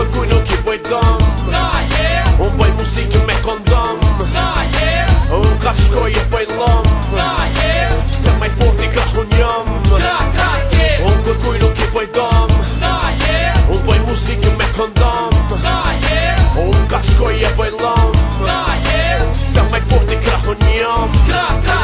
për kuj nuk i pojt dëm Unë pojt musikë me kondëm Unë ka shkoj e pojt lëm Se majt fort i ka hun jëm Unë për kuj nuk i pojt dëm Unë pojt musikë me kondëm Unë ka shkoj e pojt lëm Se majt fort i ka hun jëm